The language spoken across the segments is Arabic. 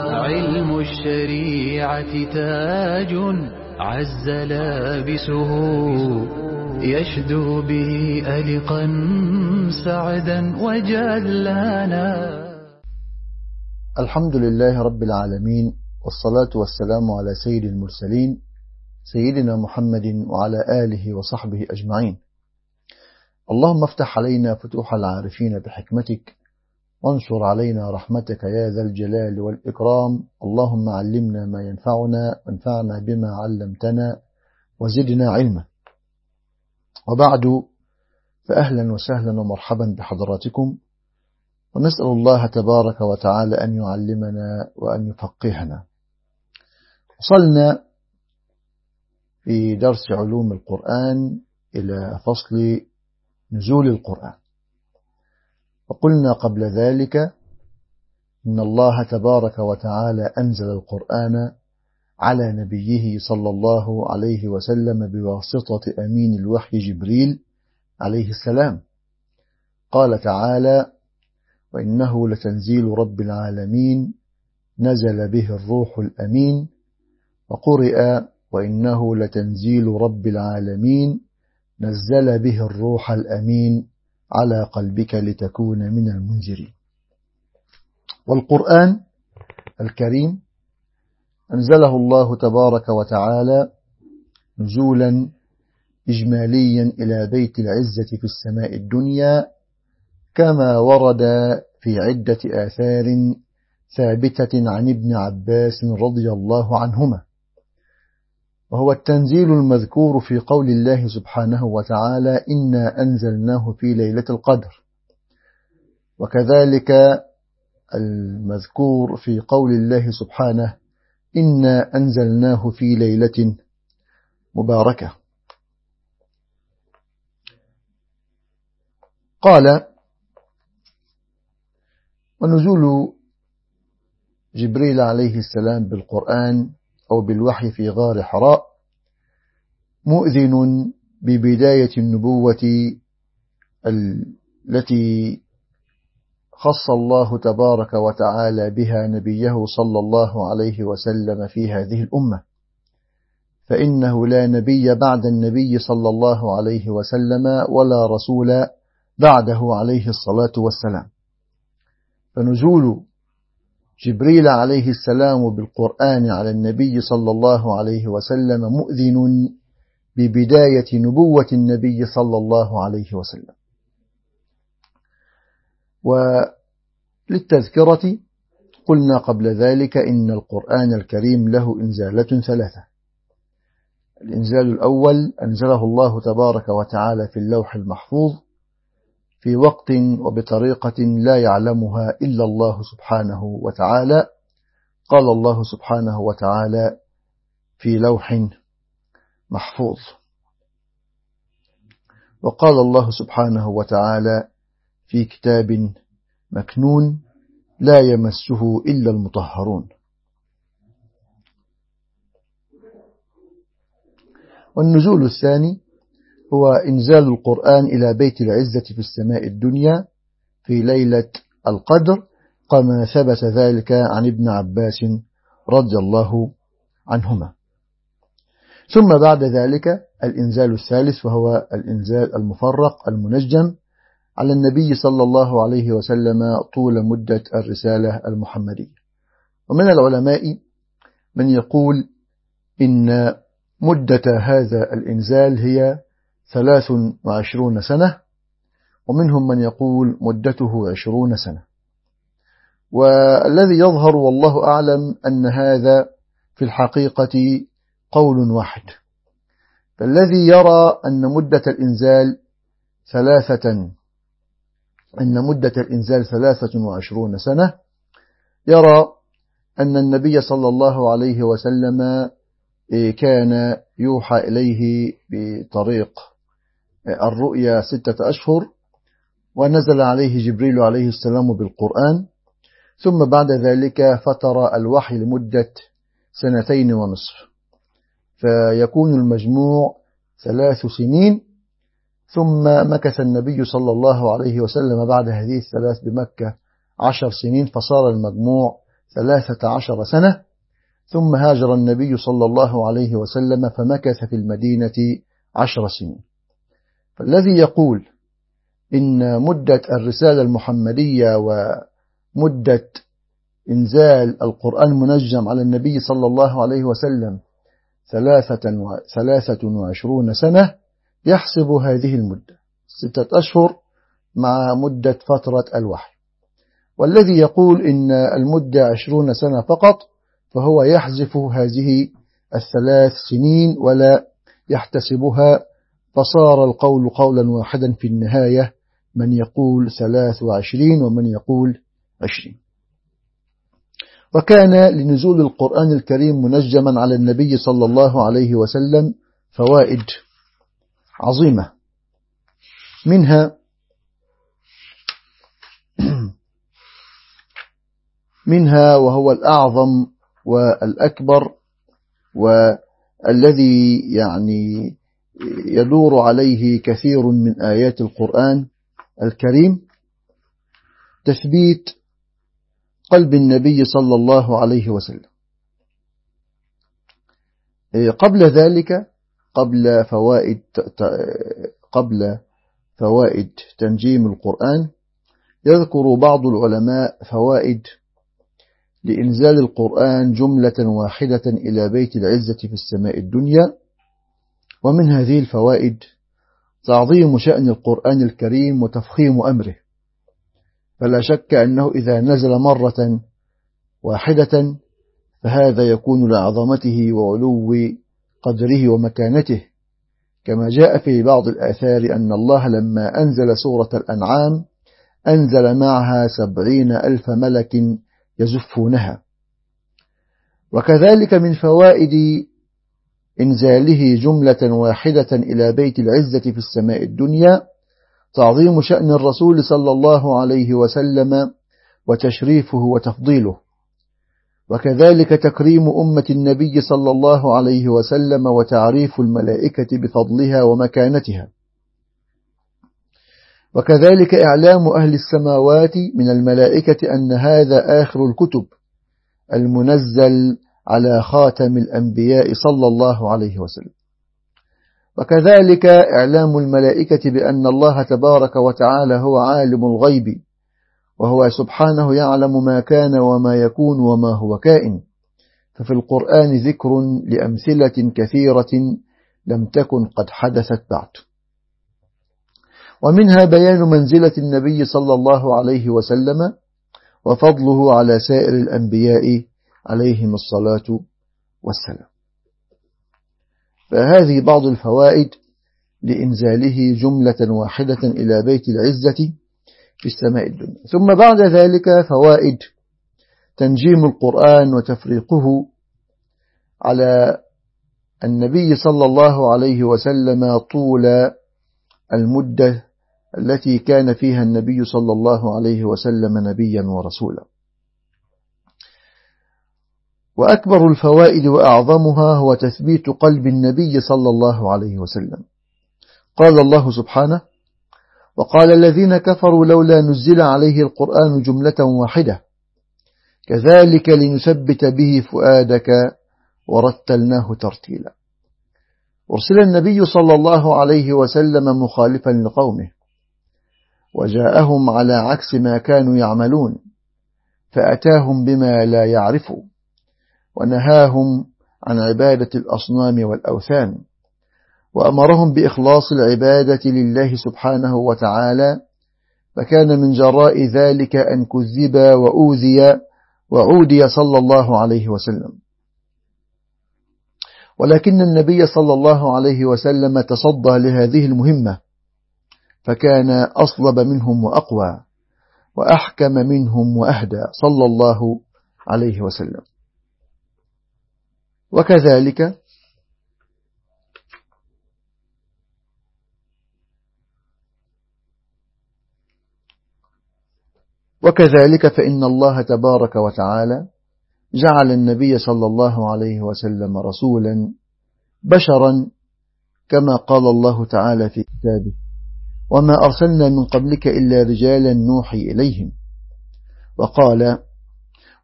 علم الشريعة تاج عز لابسه يشدو به ألقا سعدا وجلانا. الحمد لله رب العالمين والصلاة والسلام على سيد المرسلين سيدنا محمد وعلى آله وصحبه أجمعين. اللهم افتح علينا فتوح العارفين بحكمتك وانشر علينا رحمتك يا ذا الجلال والإكرام. اللهم علمنا ما ينفعنا وانفعنا بما علمتنا وزدنا علما. وبعد فأهلا وسهلا ومرحبا بحضراتكم. ونسأل الله تبارك وتعالى أن يعلمنا وأن يفقهنا. وصلنا في درس علوم القرآن إلى فصل نزول القرآن. وقلنا قبل ذلك إن الله تبارك وتعالى أنزل القرآن على نبيه صلى الله عليه وسلم بواسطة أمين الوحي جبريل عليه السلام. قال تعالى وإنه لتنزيل رب العالمين نزل به الروح الأمين. وقرئ وإنه لتنزيل رب العالمين نزل به الروح الأمين. على قلبك لتكون من المنذرين. والقرآن الكريم أنزله الله تبارك وتعالى نزولا إجماليا إلى بيت العزة في السماء الدنيا كما ورد في عدة آثار ثابتة عن ابن عباس رضي الله عنهما. وهو التنزيل المذكور في قول الله سبحانه وتعالى إنا أنزلناه في ليلة القدر. وكذلك المذكور في قول الله سبحانه إنا أنزلناه في ليلة مباركة. قال ونزول جبريل عليه السلام بالقرآن أو بالوحي في غار حراء مؤذن ببداية النبوة التي خص الله تبارك وتعالى بها نبيه صلى الله عليه وسلم في هذه الأمة. فإنه لا نبي بعد النبي صلى الله عليه وسلم ولا رسول بعده عليه الصلاة والسلام. فنزول جبريل عليه السلام بالقرآن على النبي صلى الله عليه وسلم مؤذن ببداية نبوة النبي صلى الله عليه وسلم. وللتذكرة قلنا قبل ذلك إن القرآن الكريم له إنزالة ثلاثة. الإنزال الأول أنزله الله تبارك وتعالى في اللوح المحفوظ في وقت وبطريقة لا يعلمها إلا الله سبحانه وتعالى. قال الله سبحانه وتعالى في لوح محفوظ. وقال الله سبحانه وتعالى في كتاب مكنون لا يمسه إلا المطهرون. والنزول الثاني هو إنزال القرآن إلى بيت العزة في السماء الدنيا في ليلة القدر كما ثبت ذلك عن ابن عباس رضي الله عنهما. ثم بعد ذلك الإنزال الثالث وهو الإنزال المفرق المنجم على النبي صلى الله عليه وسلم طول مدة الرسالة المحمدية. ومن العلماء من يقول إن مدة هذا الإنزال هي ثلاث وعشرون سنة ومنهم من يقول مدته عشرون سنة. والذي يظهر والله أعلم أن هذا في الحقيقة قول واحد. فالذي يرى أن مدة الإنزال ثلاثة أن مدة الإنزال ثلاثة وعشرون سنة يرى أن النبي صلى الله عليه وسلم كان يوحى إليه بطريق الرؤيا ستة أشهر ونزل عليه جبريل عليه السلام بالقرآن. ثم بعد ذلك فتر الوحي لمدة سنتين ونصف. فيكون المجموع ثلاث سنين. ثم مكث النبي صلى الله عليه وسلم بعد هذه الثلاث بمكة عشر سنين فصار المجموع ثلاثة عشر سنة. ثم هاجر النبي صلى الله عليه وسلم فمكث في المدينة عشر سنين. فالذي يقول إن مدة الرسالة المحمدية ومدة إنزال القرآن منجم على النبي صلى الله عليه وسلم ثلاثة, و... ثلاثة وعشرون سنة يحسب هذه المدة ستة أشهر مع مدة فترة الوحي. والذي يقول إن المدة عشرون سنة فقط فهو يحذف هذه الثلاث سنين ولا يحتسبها فصار القول قولا واحدا في النهاية من يقول ثلاث وعشرين ومن يقول عشرين. وكان لنزول القرآن الكريم منجما على النبي صلى الله عليه وسلم فوائد عظيمة. منها منها وهو الأعظم والأكبر والذي يعني يدور عليه كثير من آيات القرآن الكريم. تثبيت قلب النبي صلى الله عليه وسلم. قبل ذلك قبل فوائد قبل فوائد تنجيم القرآن يذكر بعض العلماء فوائد لإنزال القرآن جملة واحدة إلى بيت العزة في السماء الدنيا. ومن هذه الفوائد تعظيم شأن القرآن الكريم وتفخيم أمره. فلا شك أنه إذا نزل مرة واحدة فهذا يكون لعظمته وعلو قدره ومكانته. كما جاء في بعض الآثار أن الله لما أنزل سورة الأنعام أنزل معها سبعين ألف ملك يزفونها. وكذلك من فوائد إنزاله جملة واحدة إلى بيت العزة في السماء الدنيا تعظيم شأن الرسول صلى الله عليه وسلم وتشريفه وتفضيله. وكذلك تكريم أمة النبي صلى الله عليه وسلم وتعريف الملائكة بفضلها ومكانتها. وكذلك إعلام أهل السماوات من الملائكة أن هذا آخر الكتب المنزل على خاتم الأنبياء صلى الله عليه وسلم. وكذلك إعلام الملائكة بأن الله تبارك وتعالى هو عالم الغيب وهو سبحانه يعلم ما كان وما يكون وما هو كائن. ففي القرآن ذكر لأمثلة كثيرة لم تكن قد حدثت بعد. ومنها بيان منزلة النبي صلى الله عليه وسلم وفضله على سائر الأنبياء عليهم الصلاة والسلام. فهذه بعض الفوائد لإنزاله جملة واحدة إلى بيت العزة في السماء الدنيا. ثم بعد ذلك فوائد تنجيم القرآن وتفريقه على النبي صلى الله عليه وسلم طول المدة التي كان فيها النبي صلى الله عليه وسلم نبيا ورسولا. وأكبر الفوائد وأعظمها هو تثبيت قلب النبي صلى الله عليه وسلم. قال الله سبحانه وقال الذين كفروا لولا نزل عليه القرآن جملة واحدة كذلك لنثبت به فؤادك ورتلناه ترتيلا. أرسل النبي صلى الله عليه وسلم مخالفا لقومه وجاءهم على عكس ما كانوا يعملون فأتاهم بما لا يعرفوا ونهاهم عن عبادة الأصنام والأوثان وأمرهم بإخلاص العبادة لله سبحانه وتعالى فكان من جراء ذلك أن كذب وأوذي وعودي صلى الله عليه وسلم. ولكن النبي صلى الله عليه وسلم تصدى لهذه المهمة فكان أصلب منهم وأقوى وأحكم منهم وأهدى صلى الله عليه وسلم. وكذلك وكذلك فإن الله تبارك وتعالى جعل النبي صلى الله عليه وسلم رسولا بشرا كما قال الله تعالى في كتابه وما أرسلنا من قبلك إلا رجالا نوحي إليهم وقال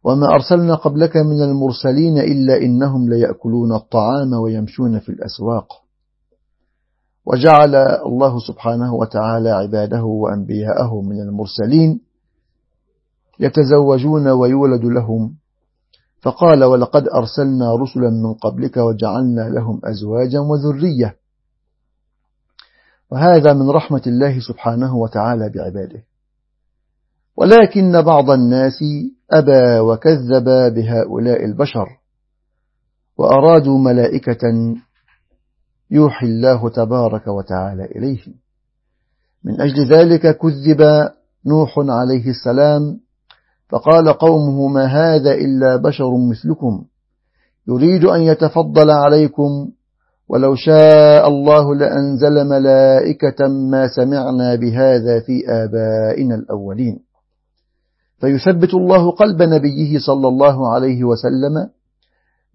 وما أرسلنا قبلك من المرسلين إلا إنهم ليأكلون الطعام ويمشون في الأسواق. وجعل الله سبحانه وتعالى عباده وأنبياءه من المرسلين يتزوجون ويولد لهم. فقال ولقد أرسلنا رسلا من قبلك وجعلنا لهم أزواجا وذرية. وهذا من رحمة الله سبحانه وتعالى بعباده. ولكن بعض الناس أبى وكذب بهؤلاء البشر وأرادوا ملائكة يوحي الله تبارك وتعالى إليهم. من أجل ذلك كذب نوح عليه السلام فقال قومه ما هذا إلا بشر مثلكم. يريد أن يتفضل عليكم ولو شاء الله لأنزل ملائكة ما سمعنا بهذا في آبائنا الأولين. فيثبت الله قلب نبيه صلى الله عليه وسلم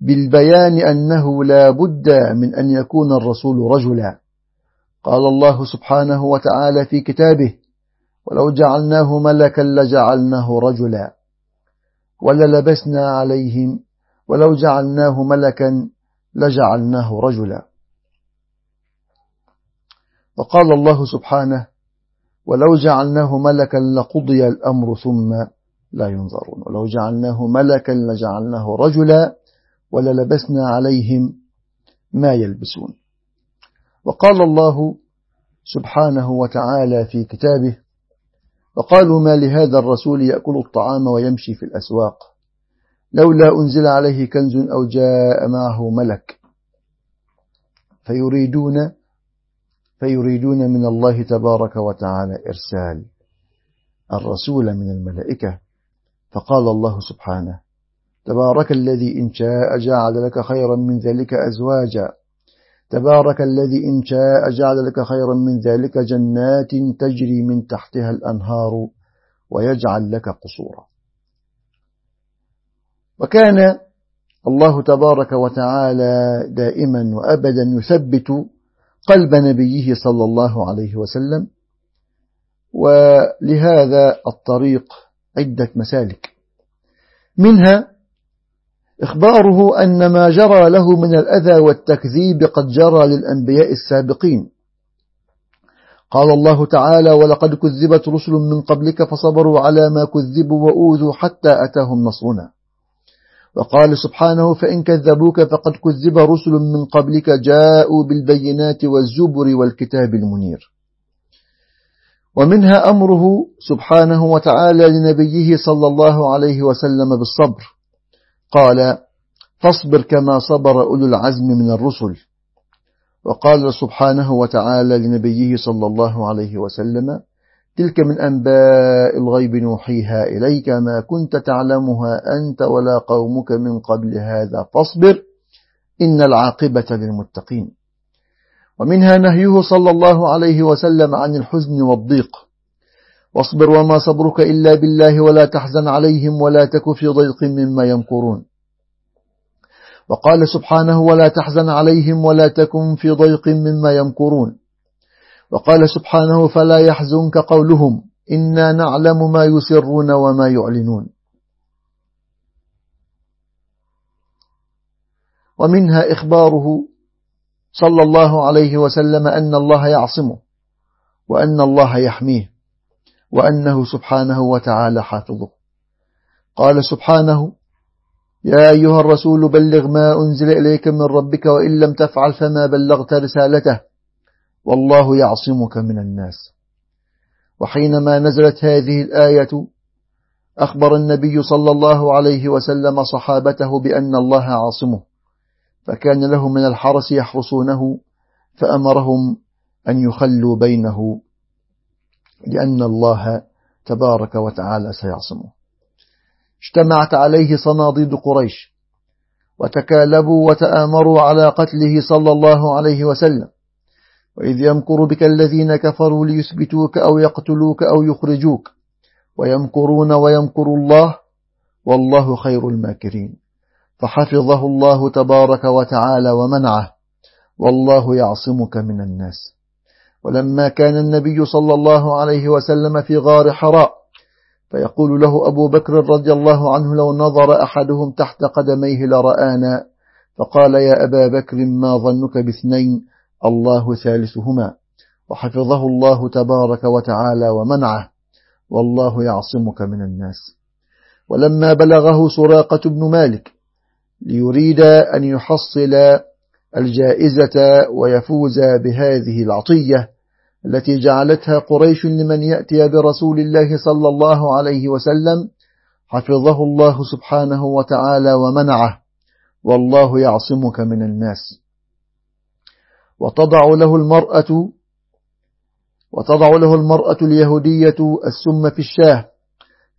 بالبيان أنه لا بد من أن يكون الرسول رجلا. قال الله سبحانه وتعالى في كتابه ولو جعلناه ملكا لجعلناه رجلا. وللبسنا عليهم ولو جعلناه ملكا لجعلناه رجلا. وقال الله سبحانه ولو جعلناه ملكا لقضي الأمر ثم لا ينظرون. ولو جعلناه ملكا لجعلناه رجلا وللبسنا عليهم ما يلبسون. وقال الله سبحانه وتعالى في كتابه وقالوا ما لهذا الرسول يأكل الطعام ويمشي في الأسواق؟ لولا أنزل عليه كنز أو جاء معه ملك. فيريدون فيريدون من الله تبارك وتعالى إرسال الرسول من الملائكة. فقال الله سبحانه تبارك الذي إن شاء جعل لك خيرا من ذلك أزواجا. تبارك الذي إن شاء جعل لك خيرا من ذلك جنات تجري من تحتها الأنهار ويجعل لك قصورا. وكان الله تبارك وتعالى دائما وأبدا يثبت قلب نبيه صلى الله عليه وسلم ولهذا الطريق عدة مسالك. منها إخباره أن ما جرى له من الأذى والتكذيب قد جرى للأنبياء السابقين. قال الله تعالى ولقد كذبت رسل من قبلك فصبروا على ما كذبوا وأوذوا حتى أتاهم نصرنا. وقال سبحانه فإن كذبوك فقد كذب رسل من قبلك جاءوا بالبينات والزبر والكتاب المنير. ومنها أمره سبحانه وتعالى لنبيه صلى الله عليه وسلم بالصبر. قال فاصبر كما صبر أولو العزم من الرسل. وقال سبحانه وتعالى لنبيه صلى الله عليه وسلم تلك من أنباء الغيب نوحيها إليك ما كنت تعلمها أنت ولا قومك من قبل هذا فاصبر إن العاقبة للمتقين. ومنها نهيه صلى الله عليه وسلم عن الحزن والضيق. واصبر وما صبرك إلا بالله ولا تحزن عليهم ولا تك في ضيق مما يمكرون. وقال سبحانه ولا تحزن عليهم ولا تكن في ضيق مما يمكرون. وقال سبحانه فلا يحزنك قولهم إنا نعلم ما يسرون وما يعلنون. ومنها إخباره صلى الله عليه وسلم أن الله يعصمه وأن الله يحميه وأنه سبحانه وتعالى حافظه. قال سبحانه يا أيها الرسول بلغ ما أنزل إليك من ربك وإن لم تفعل فما بلغت رسالته والله يعصمك من الناس. وحينما نزلت هذه الآية أخبر النبي صلى الله عليه وسلم صحابته بأن الله عاصمه فكان له من الحرس يحرسونه فأمرهم أن يخلوا بينه لأن الله تبارك وتعالى سيعصمه. اجتمعت عليه صناديد قريش وتكالبوا وتآمروا على قتله صلى الله عليه وسلم. وإذ يمكر بك الذين كفروا ليثبتوك أو يقتلوك أو يخرجوك. ويمكرون ويمكر الله والله خير الماكرين. فحفظه الله تبارك وتعالى ومنعه والله يعصمك من الناس. ولما كان النبي صلى الله عليه وسلم في غار حراء فيقول له أبو بكر رضي الله عنه لو نظر أحدهم تحت قدميه لرآنا فقال يا أبا بكر ما ظنك باثنين؟ الله ثالثهما. وحفظه الله تبارك وتعالى ومنعه. والله يعصمك من الناس. ولما بلغه سراقة بن مالك ليريد أن يحصل الجائزة ويفوز بهذه العطية التي جعلتها قريش لمن يأتي برسول الله صلى الله عليه وسلم حفظه الله سبحانه وتعالى ومنعه. والله يعصمك من الناس. وتضع له المرأة وتضع له المرأة اليهودية السم في الشاه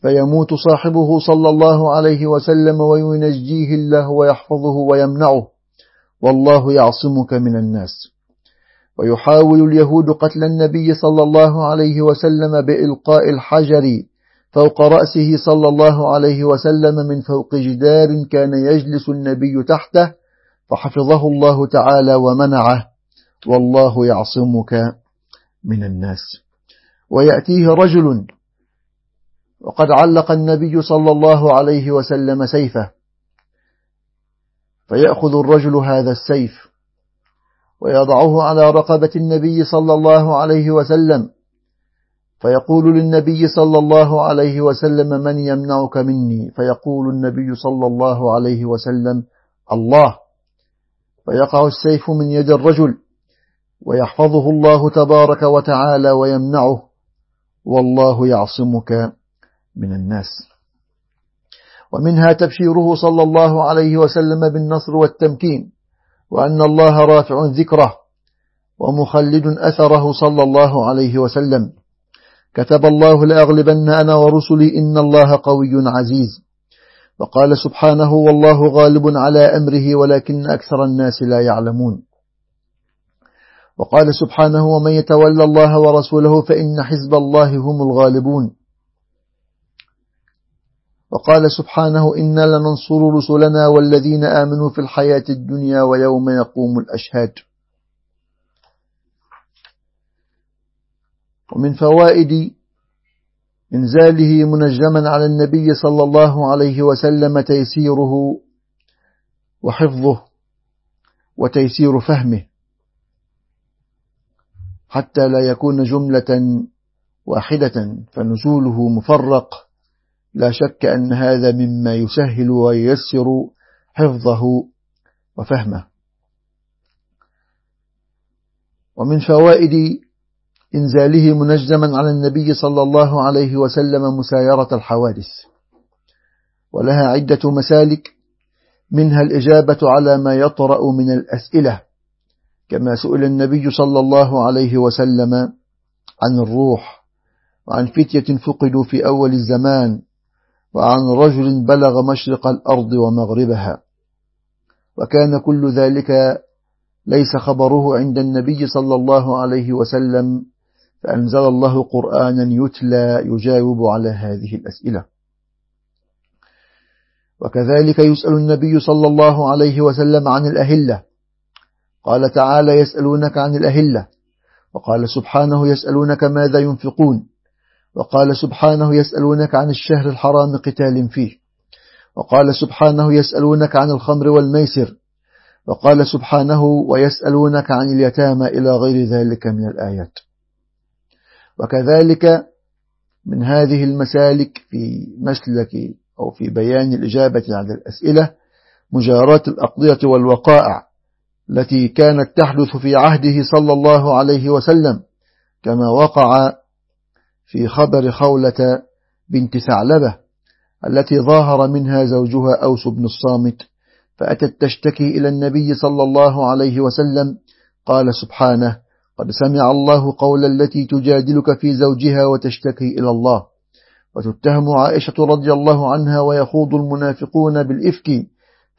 فيموت صاحبه صلى الله عليه وسلم وينجيه الله ويحفظه ويمنعه. والله يعصمك من الناس. ويحاول اليهود قتل النبي صلى الله عليه وسلم بإلقاء الحجر فوق رأسه صلى الله عليه وسلم من فوق جدار كان يجلس النبي تحته فحفظه الله تعالى ومنعه. والله يعصمك من الناس. ويأتيه رجل وقد علق النبي صلى الله عليه وسلم سيفه فيأخذ الرجل هذا السيف ويضعه على رقبة النبي صلى الله عليه وسلم فيقول للنبي صلى الله عليه وسلم من يمنعك مني؟ فيقول النبي صلى الله عليه وسلم الله فيقع السيف من يد الرجل ويحفظه الله تبارك وتعالى ويمنعه والله يعصمك من الناس. ومنها تبشيره صلى الله عليه وسلم بالنصر والتمكين وأن الله رافع ذكره ومخلد أثره صلى الله عليه وسلم. كتب الله لأغلبن أنا ورسلي إن الله قوي عزيز. وقال سبحانه والله غالب على أمره ولكن أكثر الناس لا يعلمون. وقال سبحانه ومن يتولى الله ورسوله فإن حزب الله هم الغالبون. وقال سبحانه إنا لننصر رسلنا والذين آمنوا في الحياة الدنيا ويوم يقوم الأشهاد. ومن فوائد إنزاله منجما على النبي صلى الله عليه وسلم تيسيره وحفظه وتيسير فهمه. حتى لا يكون جملة واحدة فنزوله مفرق. لا شك أن هذا مما يسهل وييسر حفظه وفهمه. ومن فوائد إنزاله منجما على النبي صلى الله عليه وسلم مسايرة الحوادث. ولها عدة مسالك منها الإجابة على ما يطرأ من الأسئلة. كما سئل النبي صلى الله عليه وسلم عن الروح وعن فتية فقدوا في أول الزمان وعن رجل بلغ مشرق الأرض ومغربها. وكان كل ذلك ليس خبره عند النبي صلى الله عليه وسلم فأنزل الله قرآنا يتلى يجاوب على هذه الأسئلة. وكذلك يسأل النبي صلى الله عليه وسلم عن الأهلة قال تعالى يسألونك عن الأهلة. وقال سبحانه يسألونك ماذا ينفقون. وقال سبحانه يسألونك عن الشهر الحرام قتال فيه. وقال سبحانه يسألونك عن الخمر والميسر. وقال سبحانه ويسألونك عن اليتامى إلى غير ذلك من الآيات. وكذلك من هذه المسالك في مسلك أو في بيان الإجابة على الأسئلة مجاراة الأقضية والوقائع. التي كانت تحدث في عهده صلى الله عليه وسلم كما وقع في خبر خولة بنت ثعلبة التي ظاهر منها زوجها أوس بن الصامت فأتت تشتكي إلى النبي صلى الله عليه وسلم قال سبحانه قد سمع الله قول التي تجادلك في زوجها وتشتكي إلى الله وتتهم عائشة رضي الله عنها ويخوض المنافقون بالإفك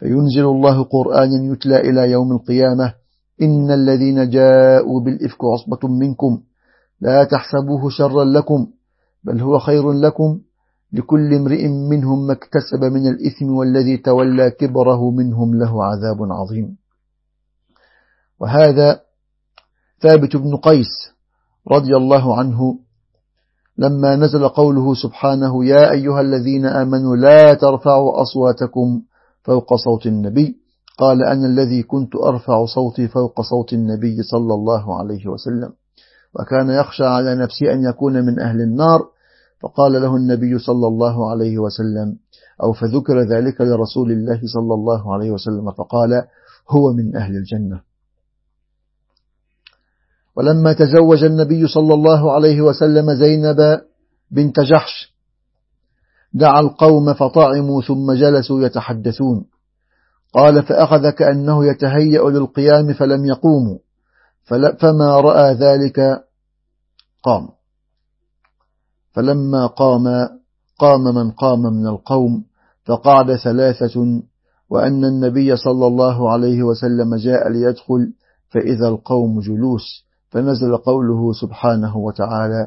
فينزل الله قرآنا يتلى إلى يوم القيامة. إن الذين جاءوا بالإفك عصبة منكم. لا تحسبوه شرا لكم بل هو خير لكم. لكل امرئ منهم ما اكتسب من الإثم والذي تولى كبره منهم له عذاب عظيم. وهذا ثابت بن قيس رضي الله عنه لما نزل قوله سبحانه يا أيها الذين آمنوا لا ترفعوا أصواتكم فوق صوت النبي. قال أنا الذي كنت أرفع صوتي فوق صوت النبي صلى الله عليه وسلم. وكان يخشى على نفسه أن يكون من أهل النار. فقال له النبي صلى الله عليه وسلم أو فذكر ذلك لرسول الله صلى الله عليه وسلم فقال هو من أهل الجنة. ولما تزوج النبي صلى الله عليه وسلم زينب بنت جحش دعا القوم فطعموا ثم جلسوا يتحدثون. قال فأخذ كأنه يتهيأ للقيام فلم يقوموا. فما رأى ذلك قام. فلما قام قام من قام من القوم فقعد ثلاثة وأن النبي صلى الله عليه وسلم جاء ليدخل فإذا القوم جلوس فنزل قوله سبحانه وتعالى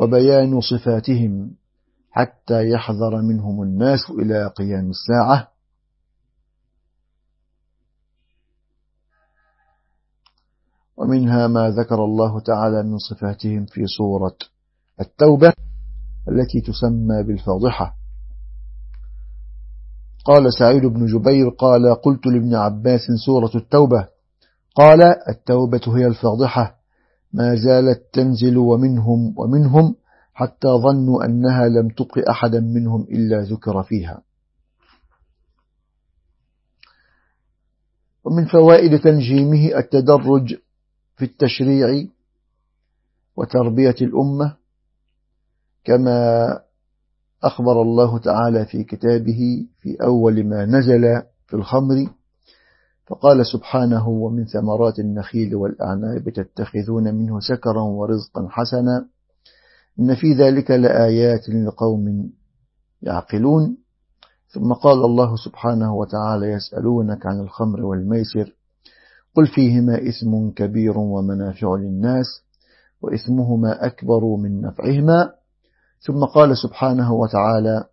وبيان صفاتهم حتى يحذر منهم الناس إلى قيام الساعة. ومنها ما ذكر الله تعالى من صفاتهم في سورة التوبة التي تسمى بالفاضحة. قال سعيد بن جبير قال قلت لابن عباس سورة التوبة. قال التوبة هي الفاضحة. ما زالت تنزل ومنهم ومنهم حتى ظنوا أنها لم تبق أحدا منهم إلا ذكر فيها. ومن فوائد تنجيمه التدرج في التشريع وتربية الأمة كما أخبر الله تعالى في كتابه في أول ما نزل في الخمر فقال سبحانه ومن ثمرات النخيل والأعناب تتخذون منه سكرا ورزقا حسنا إن في ذلك لآيات لقوم يعقلون. ثم قال الله سبحانه وتعالى يسألونك عن الخمر والميسر قل فيهما إثم كبير ومنافع للناس وإثمهما أكبر من نفعهما. ثم قال سبحانه وتعالى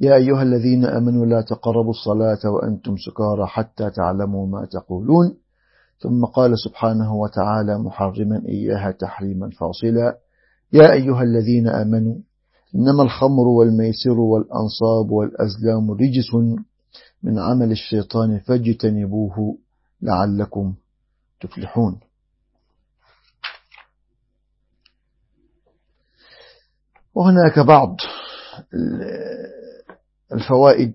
يا أيها الذين أمنوا لا تقربوا الصلاة وأنتم سكارى حتى تعلموا ما تقولون. ثم قال سبحانه وتعالى محرما إياها تحريما فاصلا. يا أيها الذين أمنوا إنما الخمر والميسر والأنصاب والأزلام رجس من عمل الشيطان فاجتنبوه لعلكم تفلحون. وهناك بعض الفوائد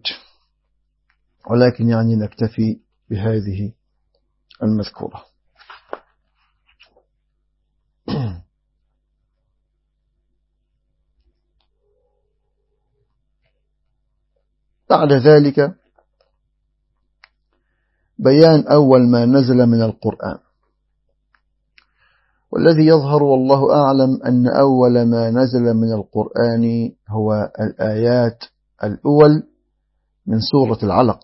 ولكن يعني نكتفي بهذه المذكورة. بعد ذلك بيان أول ما نزل من القرآن. والذي يظهر والله أعلم أن أول ما نزل من القرآن هو الآيات الأول من سورة العلق.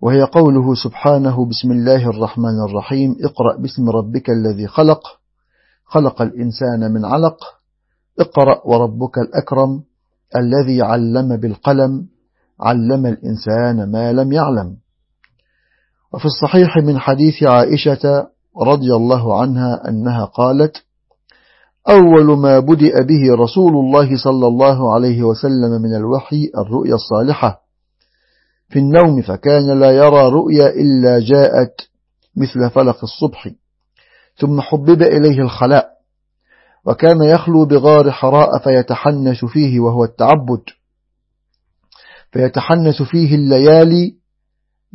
وهي قوله سبحانه بسم الله الرحمن الرحيم اقرأ باسم ربك الذي خلق. خلق الإنسان من علق. اقرأ وربك الأكرم الذي علم بالقلم. علم الإنسان ما لم يعلم. وفي الصحيح من حديث عائشة رضي الله عنها أنها قالت أول ما بدأ به رسول الله صلى الله عليه وسلم من الوحي الرؤيا الصالحة. في النوم فكان لا يرى رؤيا إلا جاءت مثل فلق الصبح. ثم حبب إليه الخلاء. وكان يخلو بغار حراء فيتحنث فيه وهو التعبد. فيتحنث فيه الليالي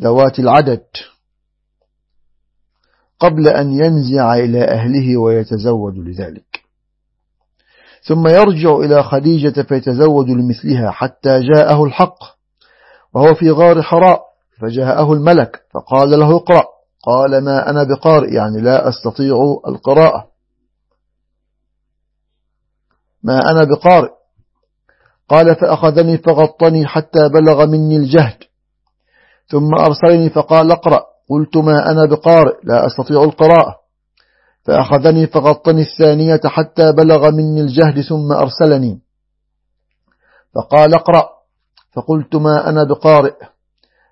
ذوات العدد. قبل أن ينزع إلى أهله ويتزوج لذلك. ثم يرجع إلى خديجة فيتزوج لمثلها حتى جاءه الحق وهو في غار حراء فجاءه الملك فقال له اقرأ قال ما أنا بقارئ يعني لا أستطيع القراءة. ما أنا بقارئ. قال فأخذني فغطني حتى بلغ مني الجهد. ثم أرسلني فقال اقرأ قلت ما أنا بقارئ لا أستطيع القراءة. فأخذني فغطني الثانية حتى بلغ مني الجهد ثم أرسلني. فقال اقرأ. فقلت ما أنا بقارئ.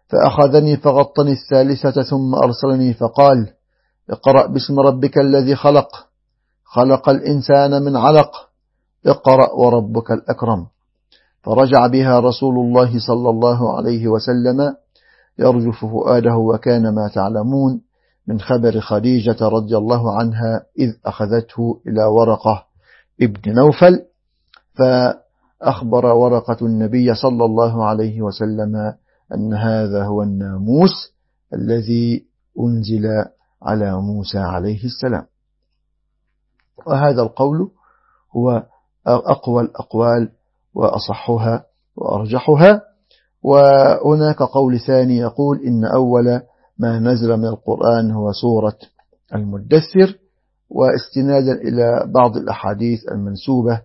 فأخذني فغطني الثالثة ثم أرسلني. فقال اقرأ باسم ربك الذي خلق. خلق الإنسان من علق. اقرأ وربك الأكرم. فرجع بها رسول الله صلى الله عليه وسلم يرجف فؤاده وكان ما تعلمون. من خبر خديجة رضي الله عنها إذ أخذته إلى ورقة ابن نوفل فأخبر ورقة النبي صلى الله عليه وسلم أن هذا هو الناموس الذي أنزل على موسى عليه السلام. وهذا القول هو أقوى الأقوال وأصحها وأرجحها. وهناك قول ثاني يقول إن أول ما نزل من القرآن هو سورة المدثر واستنادا إلى بعض الأحاديث المنسوبة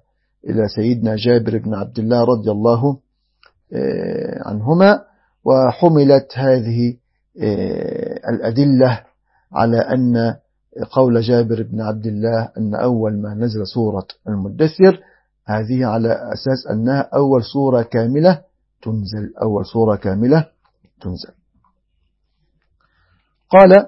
إلى سيدنا جابر بن عبد الله رضي الله آه، عنهما وحملت هذه آه، الأدلة على أن قول جابر بن عبد الله أن أول ما نزل سورة المدثر هذه على أساس أنها أول سورة كاملة تنزل أول سورة كاملة تنزل. قال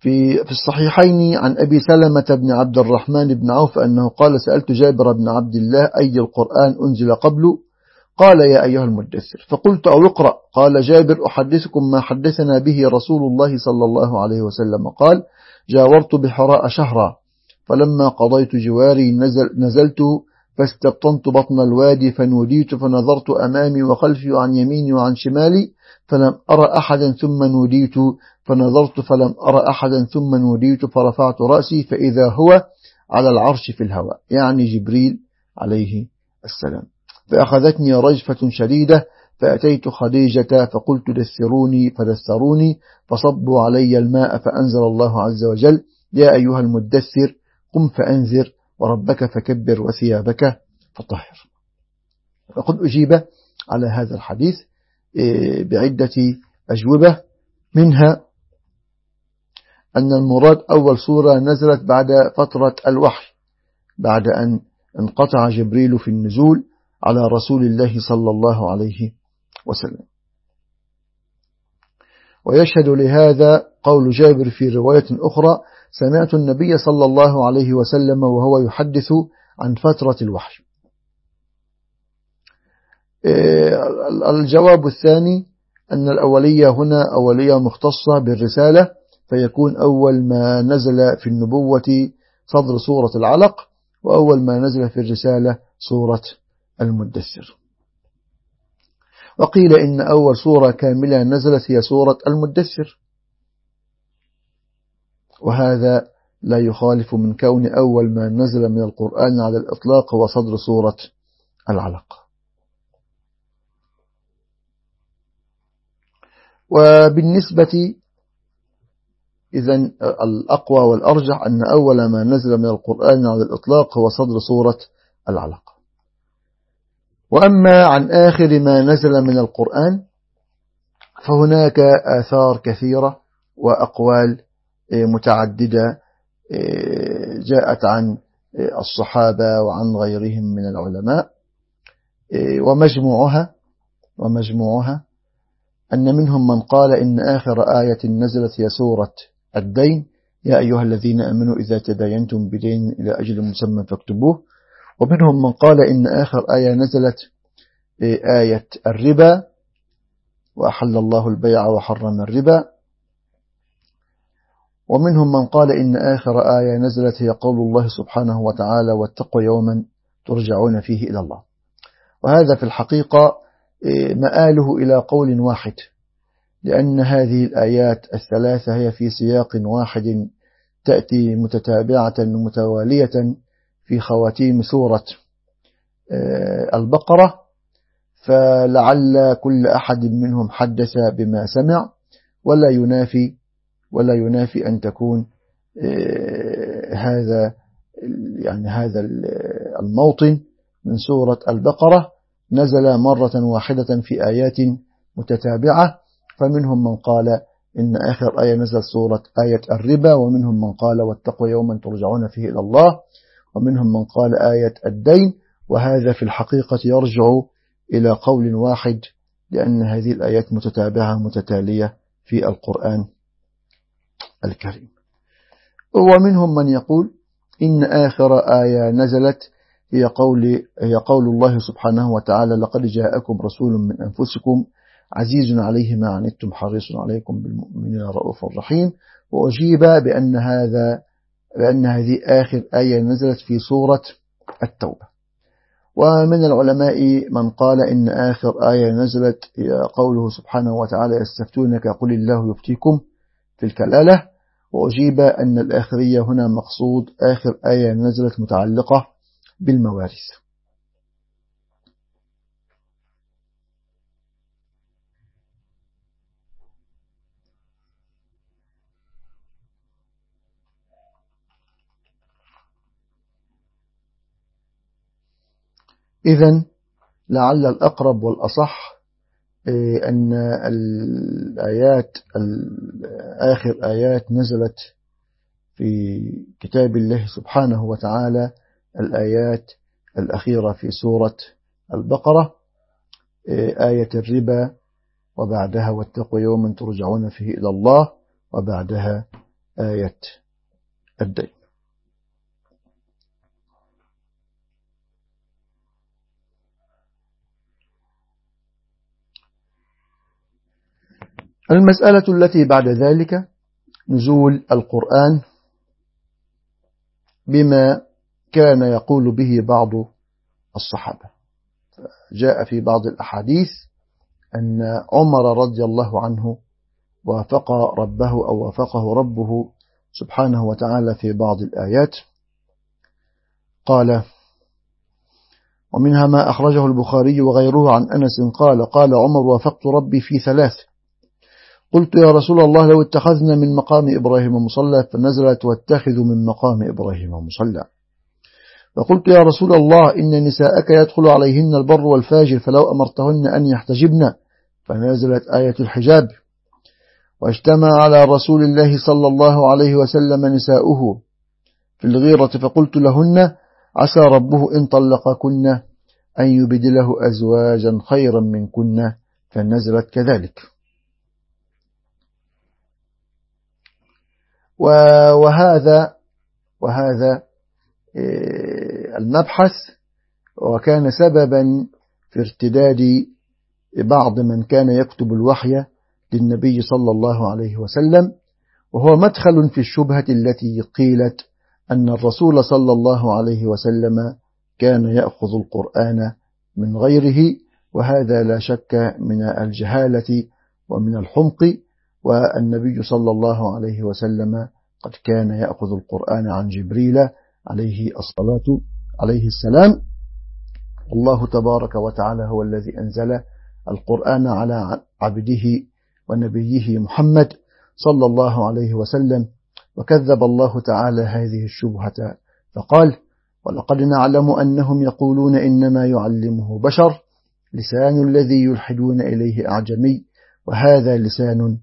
في في الصحيحين عن أبي سلمة بن عبد الرحمن بن عوف أنه قال سألت جابر بن عبد الله أي القرآن أنزل قبل قال يا أيها المدثر. فقلت أو اقرأ. قال جابر أحدثكم ما حدثنا به رسول الله صلى الله عليه وسلم. قال جاورت بحراء شهرا. فلما قضيت جواري نزل نزلت فاستبطنت بطن الوادي فنوديت فنظرت أمامي وخلفي وعن يميني وعن شمالي فلم أرى أحدا ثم نوديت فنظرت فلم أرى أحدا ثم نوديت فرفعت رأسي فإذا هو على العرش في الهواء يعني جبريل عليه السلام. فأخذتني رجفة شديدة فأتيت خديجة فقلت دثروني فدثروني فصبوا علي الماء فأنزل الله عز وجل يا أيها المدثر قم فأنذر وربك فكبر وثيابك فطهر. وقد أجيب على هذا الحديث إيه، بعدة أجوبة. منها أن المراد أول سورة نزلت بعد فترة الوحي بعد أن انقطع جبريل في النزول على رسول الله صلى الله عليه وسلم. ويشهد لهذا قول جابر في رواية أخرى سمعت النبي صلى الله عليه وسلم وهو يحدث عن فترة الوحي إيه، الجواب الثاني أن الأولية هنا أولية مختصة بالرسالة فيكون أول ما نزل في النبوة صدر سورة العلق وأول ما نزل في الرسالة سورة المدثر. وقيل إن أول سورة كاملة نزلت هي سورة المدثر. وهذا لا يخالف من كون أول ما نزل من القرآن على الإطلاق هو صدر سورة العلق. وبالنسبة إذا الأقوى والأرجح أن أول ما نزل من القرآن على الإطلاق هو صدر سورة العلق. وأما عن آخر ما نزل من القرآن فهناك آثار كثيرة وأقوال متعددة جاءت عن الصحابة وعن غيرهم من العلماء ومجموعها ومجموعها أن منهم من قال إن آخر آية نزلت هي سورة الدين يا أيها الذين أمنوا إذا تداينتم بدين إلى أجل مسمى فاكتبوه. ومنهم من قال إن آخر آية نزلت آية الربا وأحل الله البيع وحرم الربا. ومنهم من قال إن آخر آية نزلت هي قول الله سبحانه وتعالى واتقوا يوما ترجعون فيه إلى الله. وهذا في الحقيقة مآله إلى قول واحد لأن هذه الآيات الثلاثة هي في سياق واحد تأتي متتابعة متوالية في خواتيم سورة آه، البقرة فلعل كل أحد منهم حدث بما سمع ولا ينافي ولا ينافي أن تكون آه، هذا يعني هذا الموطن من سورة البقرة. نزل مرة واحدة في آيات متتابعة فمنهم من قال إن آخر آية نزل سورة آية الربا ومنهم من قال واتقوا يوما ترجعون فيه إلى الله. ومنهم من قال آية الدين وهذا في الحقيقة يرجع إلى قول واحد لأن هذه الآيات متتابعة متتالية في القرآن الكريم. ومنهم من يقول إن آخر آية نزلت هي قول, هي قول الله سبحانه وتعالى لقد جاءكم رسول من أنفسكم عزيز عليه ما عنتم حريص عليكم بالمؤمنين رؤوف رحيم وأجيب بأن هذا بأن هذه آخر آية نزلت في سورة التوبة. ومن العلماء من قال إن آخر آية نزلت قوله سبحانه وتعالى يستفتونك قل الله يفتيكم في الكلالة. وأجيب أن الآخرية هنا مقصود آخر آية نزلت متعلقة بالموارث إذا لعل الأقرب والأصح إيه، أن الآيات آخر آيات نزلت في كتاب الله سبحانه وتعالى الآيات الأخيرة في سورة البقرة إيه، آية الربا وبعدها واتقوا يوما ترجعون فيه إلى الله وبعدها آية الدين. المسألة التي بعد ذلك نزول القرآن بما كان يقول به بعض الصحابة. جاء في بعض الأحاديث أن عمر رضي الله عنه وافق ربه أو وافقه ربه سبحانه وتعالى في بعض الآيات. قال ومنها ما أخرجه البخاري وغيره عن أنس قال قال عمر وافقت ربي في ثلاث قلت يا رسول الله لو اتخذنا من مقام إبراهيم مصلى فنزلت واتخذ من مقام إبراهيم مصلى. فقلت يا رسول الله إن نساءك يدخل عليهن البر والفاجر فلو أمرتهن أن يحتجبن. فنزلت آية الحجاب. واجتمع على رسول الله صلى الله عليه وسلم نساؤه في الغيرة فقلت لهن عسى ربه إن طلقكن أن يبدله أزواجا خيرا منكن. فنزلت كذلك. وهذا وهذا آه، المبحث وكان سببا في ارتداد بعض من كان يكتب الوحي للنبي صلى الله عليه وسلم وهو مدخل في الشبهة التي قيلت أن الرسول صلى الله عليه وسلم كان يأخذ القرآن من غيره وهذا لا شك من الجهالة ومن الحمق والنبي صلى الله عليه وسلم قد كان يأخذ القرآن عن جبريل عليه الصلاة عليه السلام. الله تبارك وتعالى هو الذي أنزل القرآن على عبده ونبيه محمد صلى الله عليه وسلم وكذب الله تعالى هذه الشبهة. فقال ولقد نعلم أنهم يقولون إنما يعلمه بشر لسان الذي يلحدون إليه أعجمي وهذا لسان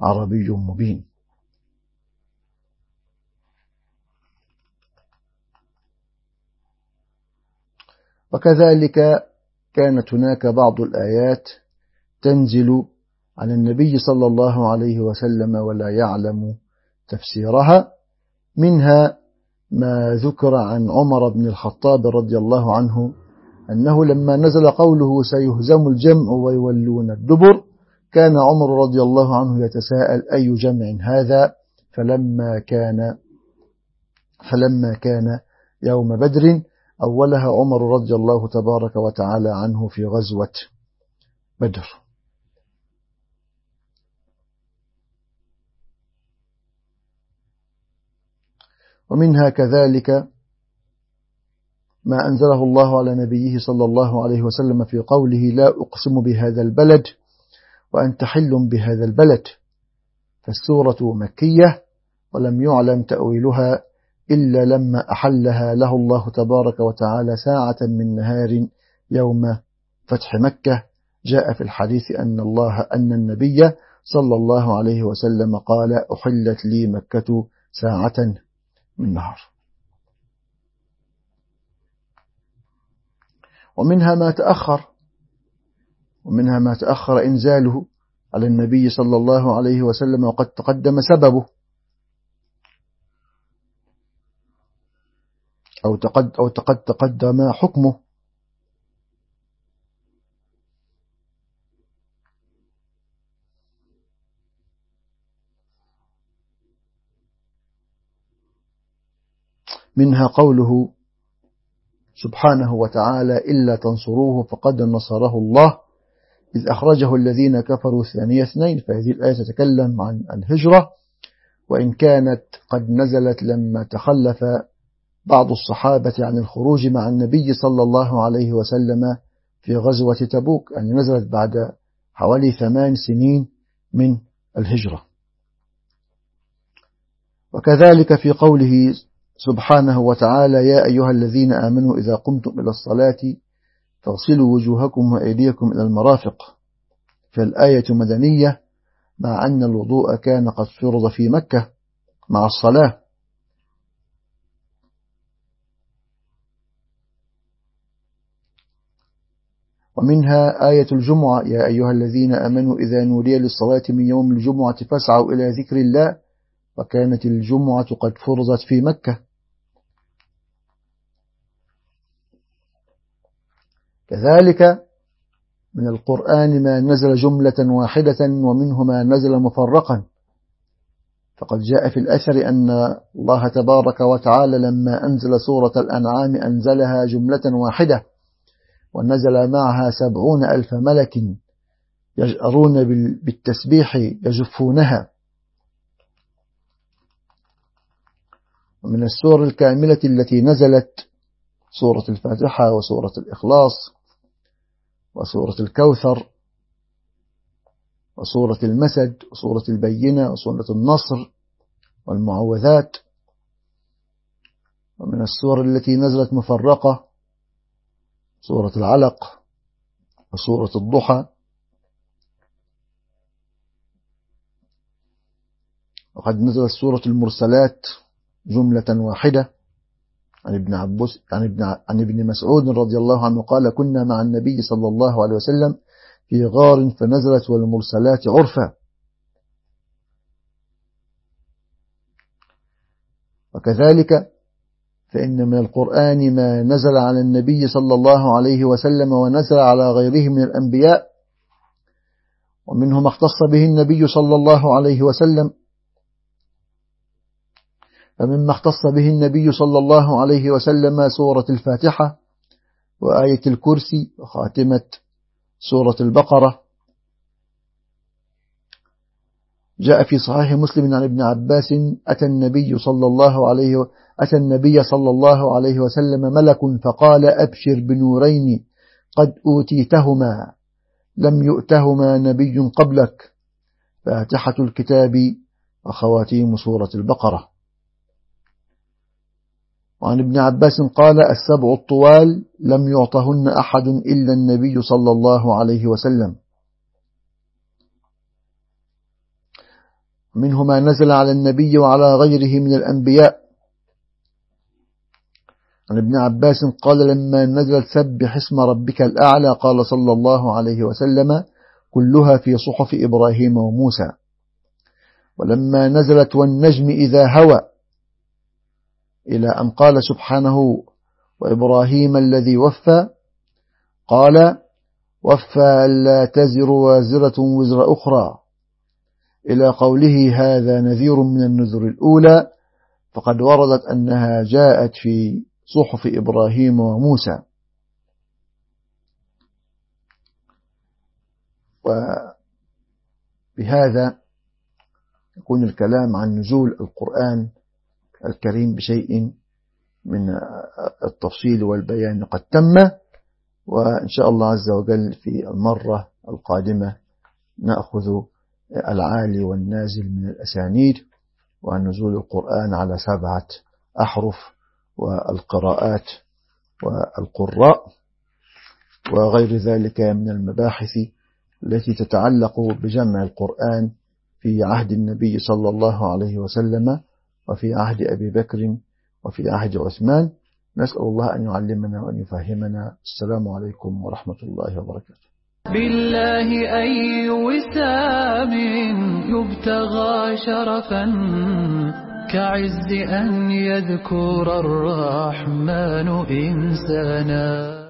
عربي مبين. وكذلك كانت هناك بعض الآيات تنزل على النبي صلى الله عليه وسلم ولا يعلم تفسيرها منها ما ذكر عن عمر بن الخطاب رضي الله عنه أنه لما نزل قوله سيهزم الجمع ويولون الدبر كان عمر رضي الله عنه يتساءل أي جمع هذا؟ فلما كان فلما كان يوم بدر أولها عمر رضي الله تبارك وتعالى عنه في غزوة بدر. ومنها كذلك ما أنزله الله على نبيه صلى الله عليه وسلم في قوله لا أقسم بهذا البلد وأنت حل بهذا البلد. فالسورة مكية ولم يعلم تأويلها إلا لما أحلها له الله تبارك وتعالى ساعة من نهار يوم فتح مكة. جاء في الحديث أن الله أن النبي صلى الله عليه وسلم قال أحلت لي مكة ساعة من نهار. ومنها ما تأخر ومنها ما تأخر إنزاله على النبي صلى الله عليه وسلم وقد تقدم سببه. أو تقد أو تقد تقدم حكمه. منها قوله سبحانه وتعالى إلا تنصروه فقد نصره الله. إذ أخرجه الذين كفروا ثاني اثنين فهذه الآية تتكلم عن الهجرة وإن كانت قد نزلت لما تخلف بعض الصحابة عن الخروج مع النبي صلى الله عليه وسلم في غزوة تبوك يعني نزلت بعد حوالي ثمان سنين من الهجرة. وكذلك في قوله سبحانه وتعالى يا أيها الذين آمنوا إذا قمتم إلى الصلاة فاغسلوا وجوهكم وأيديكم إلى المرافق. فالآية مدنية مع أن الوضوء كان قد فرض في مكة مع الصلاة. ومنها آية الجمعة يا أيها الذين أمنوا إذا نودي للصلاة من يوم الجمعة فاسعوا إلى ذكر الله وكانت الجمعة قد فرضت في مكة. كذلك من القرآن ما نزل جملة واحدة ومنه ما نزل مفرقا. فقد جاء في الأثر أن الله تبارك وتعالى لما أنزل سورة الأنعام أنزلها جملة واحدة ونزل معها سبعون ألف ملك يجأرون بالتسبيح يجفونها ومن السور الكاملة التي نزلت سورة الفاتحة وسورة الإخلاص وسورة الكوثر وسورة المسد وسورة البينة وسورة النصر والمعوذات. ومن السور التي نزلت مفرقة سورة العلق وسورة الضحى. وقد نزلت سورة المرسلات جملة واحدة. عن ابن عباس عن ابن عن ابن مسعود رضي الله عنه قال كنا مع النبي صلى الله عليه وسلم في غار فنزلت والمرسلات عرفا. وكذلك فإن من القرآن ما نزل على النبي صلى الله عليه وسلم ونزل على غيره من الأنبياء ومنه ما اختص به النبي صلى الله عليه وسلم فمما اختص به النبي صلى الله عليه وسلم سورة الفاتحة وآية الكرسي وخاتمة سورة البقرة. جاء في صحيح مسلم عن ابن عباس أتى النبي صلى الله عليه أتى النبي صلى الله عليه وسلم ملك فقال أبشر بنورين قد أوتيتهما لم يؤتهما نبي قبلك. فاتحة الكتاب وخواتيم سورة البقرة. وعن ابن عباس قال السبع الطوال لم يعطهن أحد إلا النبي صلى الله عليه وسلم. منه ما نزل على النبي وعلى غيره من الأنبياء. عن ابن عباس قال لما نزلت سبح اسم ربك الأعلى قال صلى الله عليه وسلم كلها في صحف إبراهيم وموسى. ولما نزلت والنجم إذا هوى إلى أن قال سبحانه وإبراهيم الذي وفى قال وفى لا تزر وازرة وزر أخرى. إلى قوله هذا نذير من النذر الأولى فقد وردت أنها جاءت في صحف إبراهيم وموسى. وبهذا يكون الكلام عن نزول القرآن الكريم بشيء من التفصيل والبيان قد تم وإن شاء الله عز وجل في المرة القادمة نأخذ العالي والنازل من الأسانيد ونزول القرآن على سبعة الأحرف والقراءات والقراء وغير ذلك من المباحث التي تتعلق بجمع القرآن في عهد النبي صلى الله عليه وسلم وفي عهد أبي بكر وفي عهد عثمان. نسأل الله أن يعلمنا وأن يفهمنا. السلام عليكم ورحمة الله وبركاته. بالله أي وسام يبتغى شرفا كعز أن يذكر الرحمن إنسانا.